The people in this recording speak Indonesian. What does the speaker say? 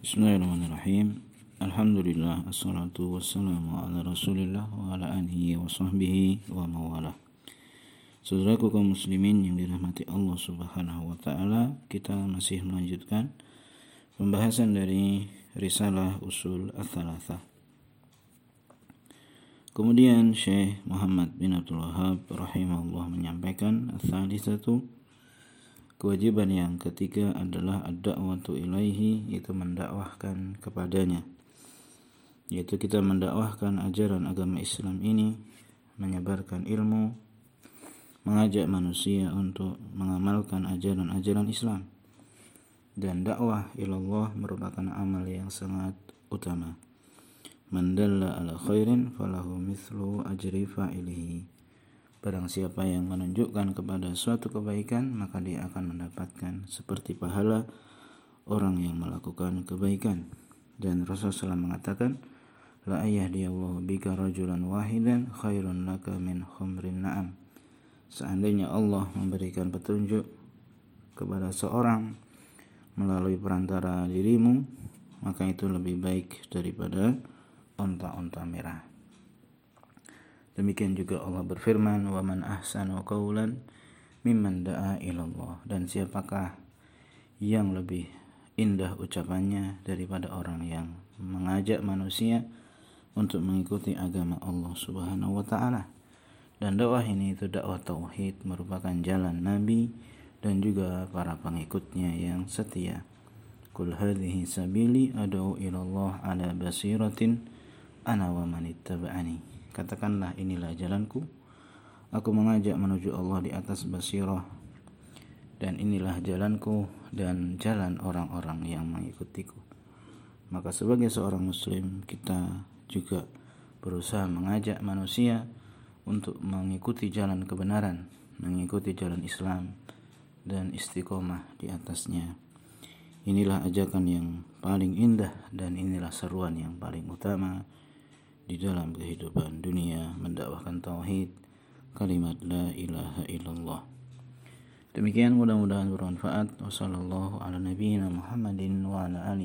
Bismillahirrahmanirrahim. Alhamdulillah assalatu wassalamu ala Rasulillah wa ala alihi wa sahbihi wa mawalah. Saudaraku kaum muslimin yang dirahmati Allah Subhanahu wa taala, kita masih melanjutkan pembahasan dari risalah usul ats-tsalatsah. Kemudian Syekh Muhammad bin Abdul Wahab rahimahullah menyampaikan ats-tsalitsatu Kewajiban yang ketiga adalah ad-da'watu ilaihi itu mendakwahkan kepadanya. Yaitu kita mendakwahkan ajaran agama Islam ini, menyebarkan ilmu, mengajak manusia untuk mengamalkan ajaran-ajaran Islam. Dan dakwah ilallah merupakan amal yang sangat utama. Mandalla ala khairin falahu mithlu ajri fa'ilihi Barang siapa yang menunjukkan kepada suatu kebaikan, maka dia akan mendapatkan seperti pahala orang yang melakukan kebaikan. Dan Rasulullah SAW mengatakan, La ayah Allah bika rajulan wahidan khairun laka min khumrin na'am. Seandainya Allah memberikan petunjuk kepada seorang melalui perantara dirimu, maka itu lebih baik daripada onta-onta merah. Demikian juga Allah berfirman, "Wa man ahsanu qawlan mimman da'a ilallah." Dan siapakah yang lebih indah ucapannya daripada orang yang mengajak manusia untuk mengikuti agama Allah Subhanahu wa taala. Dan dakwah ini itu dakwah tauhid merupakan jalan Nabi dan juga para pengikutnya yang setia. Kul hadhihi sabili ad'u ilallah ala basiratin ana wa man ittaba'ani. Katakanlah inilah jalanku. Aku mengajak menuju Allah di atas basirah. Dan inilah jalanku dan jalan orang-orang yang mengikutiku. Maka sebagai seorang muslim kita juga berusaha mengajak manusia untuk mengikuti jalan kebenaran, mengikuti jalan Islam dan istiqomah di atasnya. Inilah ajakan yang paling indah dan inilah seruan yang paling utama di dalam kehidupan dunia mendakwahkan tauhid kalimat la ilaha illallah. Demikian mudah-mudahan bermanfaat. Wasallallahu ala nabiyyina Muhammadin wa ala